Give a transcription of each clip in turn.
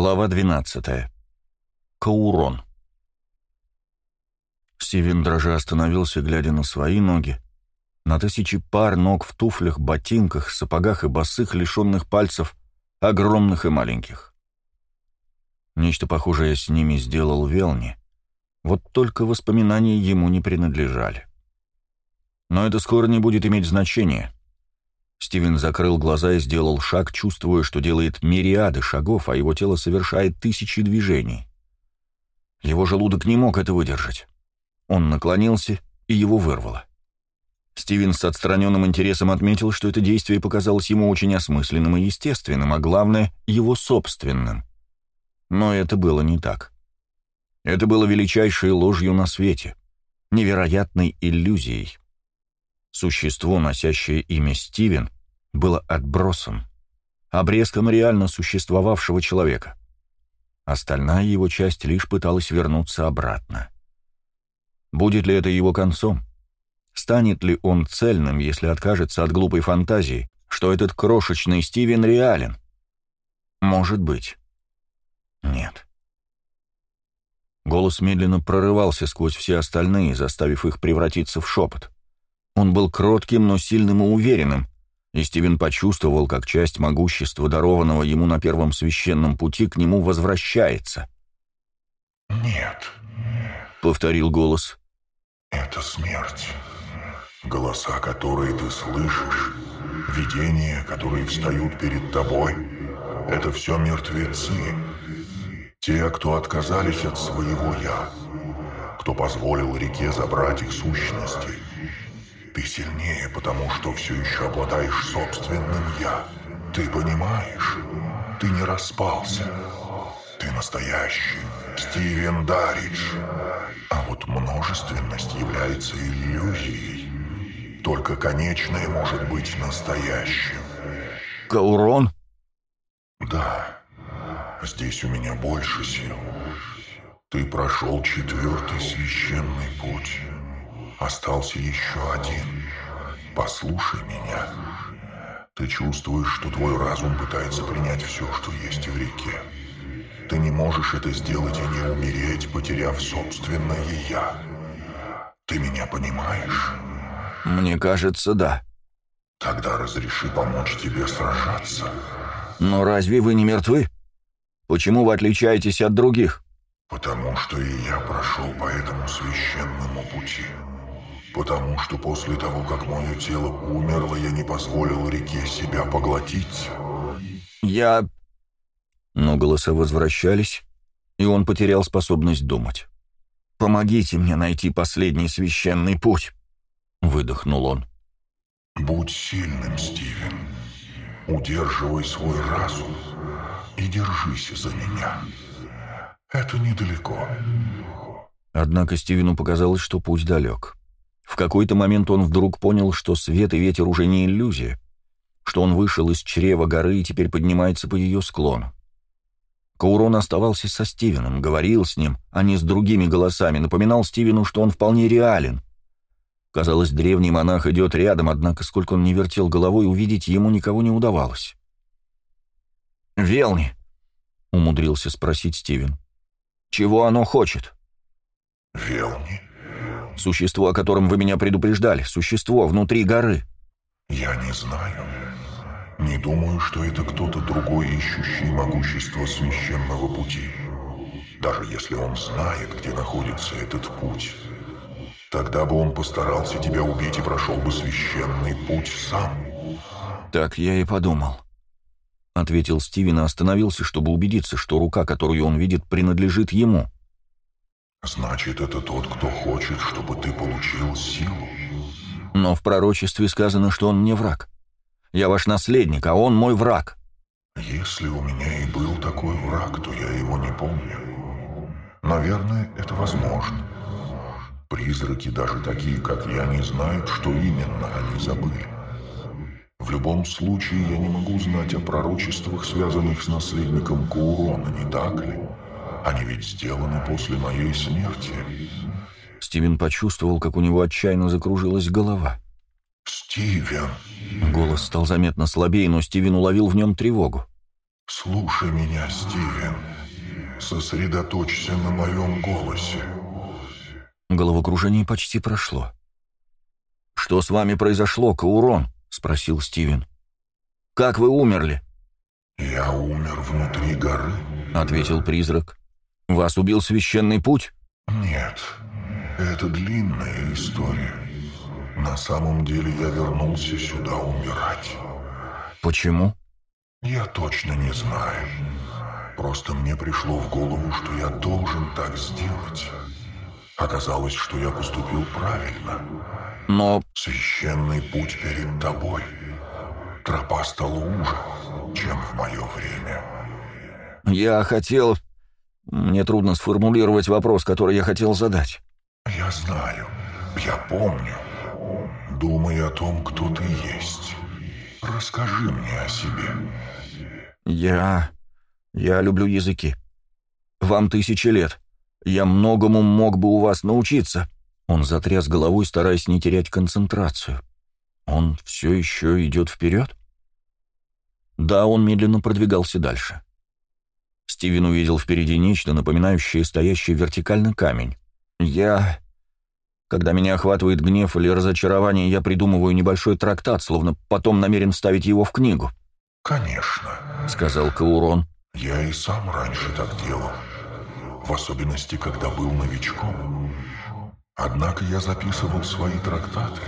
Глава 12. Каурон. Стивен дрожа остановился, глядя на свои ноги, на тысячи пар ног в туфлях, ботинках, сапогах и босых, лишенных пальцев, огромных и маленьких. Нечто похожее с ними сделал Велни, вот только воспоминания ему не принадлежали. Но это скоро не будет иметь значения — Стивен закрыл глаза и сделал шаг, чувствуя, что делает мириады шагов, а его тело совершает тысячи движений. Его желудок не мог это выдержать. Он наклонился, и его вырвало. Стивен с отстраненным интересом отметил, что это действие показалось ему очень осмысленным и естественным, а главное, его собственным. Но это было не так. Это было величайшей ложью на свете, невероятной иллюзией. Существо, носящее имя Стивен, было отбросом, обрезком реально существовавшего человека. Остальная его часть лишь пыталась вернуться обратно. Будет ли это его концом? Станет ли он цельным, если откажется от глупой фантазии, что этот крошечный Стивен реален? Может быть. Нет. Голос медленно прорывался сквозь все остальные, заставив их превратиться в шепот. Он был кротким, но сильным и уверенным, и Стивен почувствовал, как часть могущества, дарованного ему на первом священном пути, к нему возвращается. «Нет», — повторил голос. «Это смерть. Голоса, которые ты слышишь, видения, которые встают перед тобой, это все мертвецы. Те, кто отказались от своего «я», кто позволил реке забрать их сущности». Ты сильнее, потому что все еще обладаешь собственным «я». Ты понимаешь? Ты не распался. Ты настоящий Стивен Даридж. А вот множественность является иллюзией. Только конечное может быть настоящим. Каурон? Да. Здесь у меня больше сил. Ты прошел четвертый священный путь. Остался еще один. Послушай меня. Ты чувствуешь, что твой разум пытается принять все, что есть в реке. Ты не можешь это сделать и не умереть, потеряв собственное «я». Ты меня понимаешь? Мне кажется, да. Тогда разреши помочь тебе сражаться. Но разве вы не мертвы? Почему вы отличаетесь от других? Потому что и я прошел по этому священному пути. Потому что после того, как мое тело умерло, я не позволил реке себя поглотить. Я... Но голоса возвращались, и он потерял способность думать. «Помогите мне найти последний священный путь», — выдохнул он. «Будь сильным, Стивен. Удерживай свой разум и держись за меня. Это недалеко». Однако Стивену показалось, что путь далек. В какой-то момент он вдруг понял, что свет и ветер уже не иллюзия, что он вышел из чрева горы и теперь поднимается по ее склону. Каурон оставался со Стивеном, говорил с ним, а не с другими голосами, напоминал Стивену, что он вполне реален. Казалось, древний монах идет рядом, однако, сколько он не вертел головой, увидеть ему никого не удавалось. «Велни», — умудрился спросить Стивен, — «чего оно хочет?» «Велни?» Существо, о котором вы меня предупреждали. Существо внутри горы. Я не знаю. Не думаю, что это кто-то другой, ищущий могущество священного пути. Даже если он знает, где находится этот путь. Тогда бы он постарался тебя убить и прошел бы священный путь сам. Так я и подумал. Ответил Стивен и остановился, чтобы убедиться, что рука, которую он видит, принадлежит ему. Значит, это тот, кто хочет, чтобы ты получил силу. Но в пророчестве сказано, что он мне враг. Я ваш наследник, а он мой враг. Если у меня и был такой враг, то я его не помню. Наверное, это возможно. Призраки, даже такие, как я, не знают, что именно они забыли. В любом случае, я не могу знать о пророчествах, связанных с наследником Каурона, не так ли? Они ведь сделаны после моей смерти. Стивен почувствовал, как у него отчаянно закружилась голова. «Стивен!» Голос стал заметно слабее, но Стивен уловил в нем тревогу. Слушай меня, Стивен. Сосредоточься на моем голосе. Головокружение почти прошло. «Что с вами произошло, Каурон?» — спросил Стивен. «Как вы умерли?» «Я умер внутри горы», — ответил призрак. «Вас убил священный путь?» «Нет, это длинная история. На самом деле я вернулся сюда умирать». «Почему?» «Я точно не знаю. Просто мне пришло в голову, что я должен так сделать. Оказалось, что я поступил правильно. Но... Священный путь перед тобой. Тропа стала уже, чем в мое время. Я хотел... Мне трудно сформулировать вопрос, который я хотел задать. Я знаю, я помню. Думай о том, кто ты есть. Расскажи мне о себе. Я... я люблю языки. Вам тысячи лет. Я многому мог бы у вас научиться. Он затряс головой, стараясь не терять концентрацию. Он все еще идет вперед? Да, он медленно продвигался дальше. Стивен увидел впереди нечто, напоминающее стоящий вертикально камень. Я... Когда меня охватывает гнев или разочарование, я придумываю небольшой трактат, словно потом намерен ставить его в книгу. «Конечно», — сказал Каурон. «Я и сам раньше так делал, в особенности, когда был новичком. Однако я записывал свои трактаты,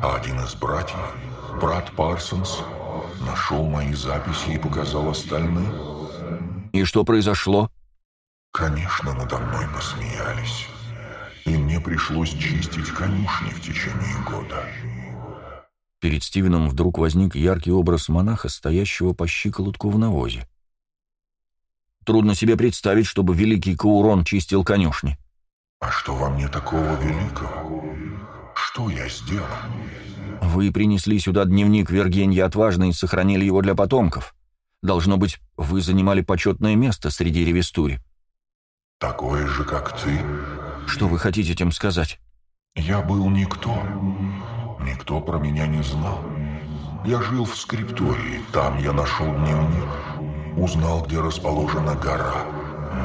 а один из братьев, брат Парсонс, нашел мои записи и показал остальным. И что произошло? Конечно, надо мной посмеялись и мне пришлось чистить конюшни в течение года. Перед Стивеном вдруг возник яркий образ монаха, стоящего по щиколотку в навозе. Трудно себе представить, чтобы великий Каурон чистил конюшни. «А что во мне такого великого? Что я сделал?» «Вы принесли сюда дневник Вергенья Отважный и сохранили его для потомков. Должно быть, вы занимали почетное место среди ревестури». «Такое же, как ты?» Что вы хотите этим сказать? Я был никто. Никто про меня не знал. Я жил в скриптории, там я нашел дневник. Узнал, где расположена гора.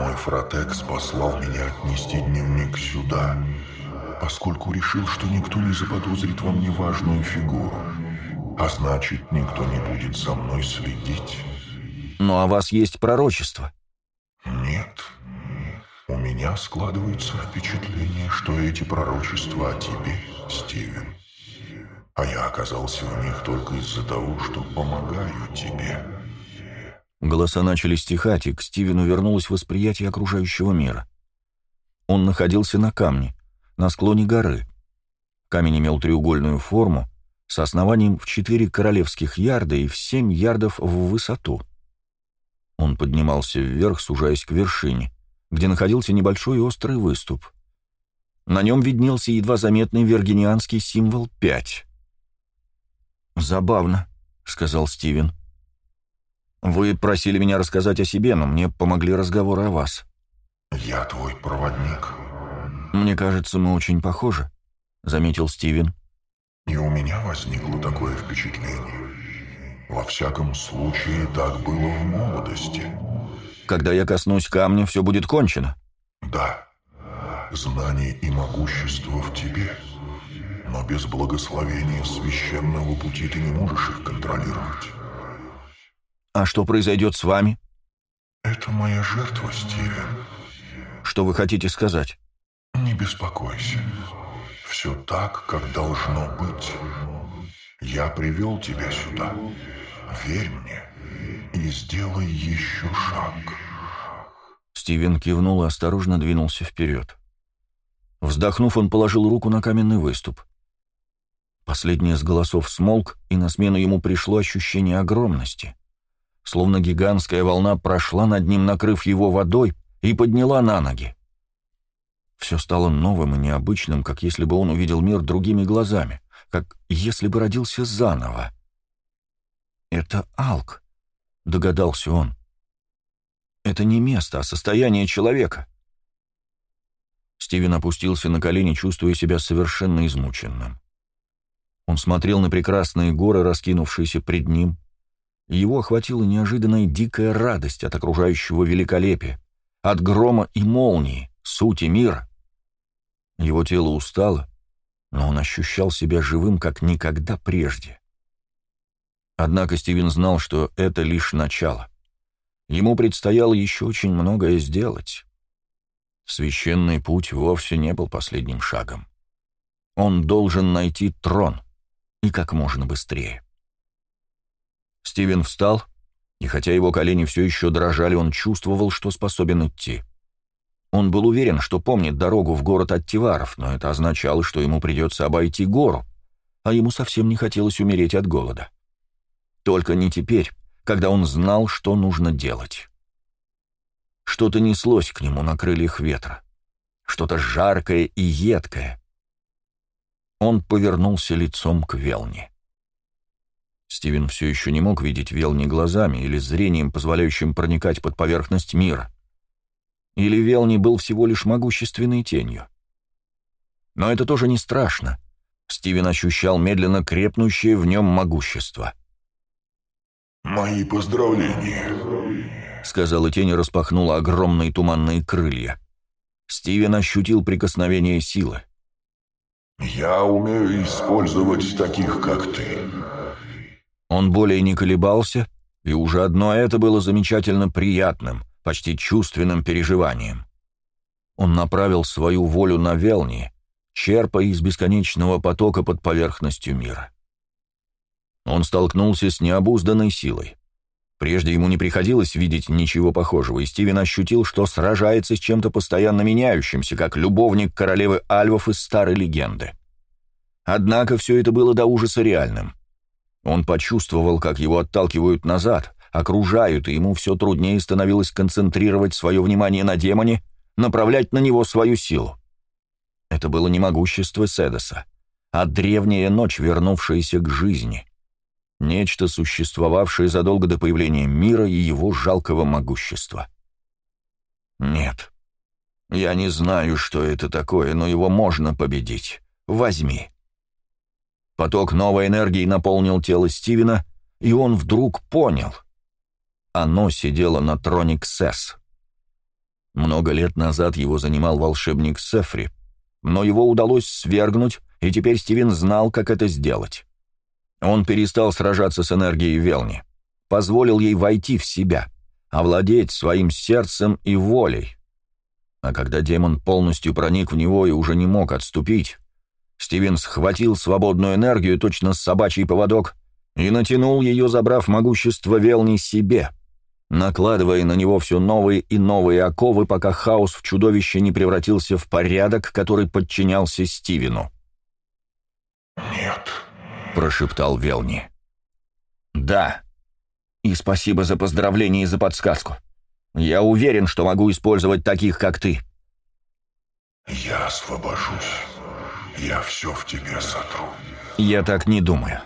Мой фротекс послал меня отнести дневник сюда, поскольку решил, что никто не заподозрит во мне важную фигуру. А значит, никто не будет за мной следить. Ну, а у вас есть пророчество? Нет. У меня складывается впечатление, что эти пророчества о тебе, Стивен. А я оказался в них только из-за того, что помогаю тебе. Голоса начали стихать, и к Стивену вернулось восприятие окружающего мира. Он находился на камне, на склоне горы. Камень имел треугольную форму, с основанием в четыре королевских ярда и в семь ярдов в высоту. Он поднимался вверх, сужаясь к вершине где находился небольшой острый выступ. На нем виднелся едва заметный виргинианский символ 5. «Забавно», — сказал Стивен. «Вы просили меня рассказать о себе, но мне помогли разговоры о вас». «Я твой проводник». «Мне кажется, мы очень похожи», — заметил Стивен. «И у меня возникло такое впечатление. Во всяком случае, так было в молодости». Когда я коснусь камня, все будет кончено. Да, знание и могущество в тебе, но без благословения священного пути ты не можешь их контролировать. А что произойдет с вами? Это моя жертва, Стивен. Что вы хотите сказать? Не беспокойся. Все так, как должно быть. Я привел тебя сюда. Верь мне и сделай еще шаг. Стивен кивнул и осторожно двинулся вперед. Вздохнув, он положил руку на каменный выступ. Последний из голосов смолк, и на смену ему пришло ощущение огромности. Словно гигантская волна прошла над ним, накрыв его водой, и подняла на ноги. Все стало новым и необычным, как если бы он увидел мир другими глазами, как если бы родился заново. «Это Алк», — догадался он. «Это не место, а состояние человека». Стивен опустился на колени, чувствуя себя совершенно измученным. Он смотрел на прекрасные горы, раскинувшиеся пред ним, Его охватила неожиданная дикая радость от окружающего великолепия, от грома и молнии, сути мира. Его тело устало, но он ощущал себя живым, как никогда прежде. Однако Стивен знал, что это лишь начало. Ему предстояло еще очень многое сделать. Священный путь вовсе не был последним шагом. Он должен найти трон, и как можно быстрее. Стивен встал, и хотя его колени все еще дрожали, он чувствовал, что способен идти. Он был уверен, что помнит дорогу в город от Тиваров, но это означало, что ему придется обойти гору, а ему совсем не хотелось умереть от голода. Только не теперь, когда он знал, что нужно делать. Что-то неслось к нему на крыльях ветра, что-то жаркое и едкое. Он повернулся лицом к Велне. Стивен все еще не мог видеть Велни глазами или зрением, позволяющим проникать под поверхность мира. Или Велни был всего лишь могущественной тенью. Но это тоже не страшно. Стивен ощущал медленно крепнущее в нем могущество. «Мои поздравления», — сказала тень и распахнула огромные туманные крылья. Стивен ощутил прикосновение силы. «Я умею использовать таких, как ты. Он более не колебался, и уже одно это было замечательно приятным, почти чувственным переживанием. Он направил свою волю на Велни, черпая из бесконечного потока под поверхностью мира. Он столкнулся с необузданной силой. Прежде ему не приходилось видеть ничего похожего, и Стивен ощутил, что сражается с чем-то постоянно меняющимся, как любовник королевы Альвов из старой легенды. Однако все это было до ужаса реальным. Он почувствовал, как его отталкивают назад, окружают, и ему все труднее становилось концентрировать свое внимание на демоне, направлять на него свою силу. Это было не могущество Седоса, а древняя ночь, вернувшаяся к жизни. Нечто, существовавшее задолго до появления мира и его жалкого могущества. «Нет, я не знаю, что это такое, но его можно победить. Возьми». Поток новой энергии наполнил тело Стивена, и он вдруг понял. Оно сидело на троне Ксес. Много лет назад его занимал волшебник Сефри, но его удалось свергнуть, и теперь Стивен знал, как это сделать. Он перестал сражаться с энергией Велни, позволил ей войти в себя, овладеть своим сердцем и волей. А когда демон полностью проник в него и уже не мог отступить, Стивен схватил свободную энергию, точно собачий поводок, и натянул ее, забрав могущество Велни себе, накладывая на него все новые и новые оковы, пока хаос в чудовище не превратился в порядок, который подчинялся Стивену. «Нет», — прошептал Велни. «Да. И спасибо за поздравление и за подсказку. Я уверен, что могу использовать таких, как ты». «Я освобожусь». Я все в тебе сотру. Я так не думаю.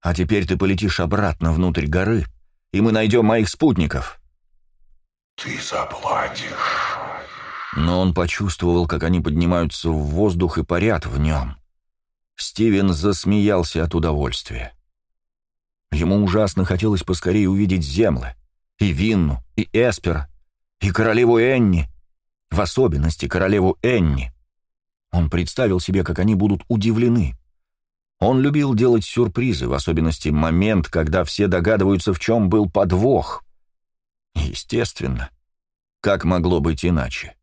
А теперь ты полетишь обратно внутрь горы, и мы найдем моих спутников. Ты заплатишь. Но он почувствовал, как они поднимаются в воздух и парят в нем. Стивен засмеялся от удовольствия. Ему ужасно хотелось поскорее увидеть землы, и Винну, и Эспера, и королеву Энни, в особенности королеву Энни. Он представил себе, как они будут удивлены. Он любил делать сюрпризы, в особенности момент, когда все догадываются, в чем был подвох. Естественно. Как могло быть иначе?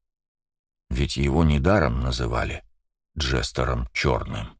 Ведь его недаром называли Джестером Черным.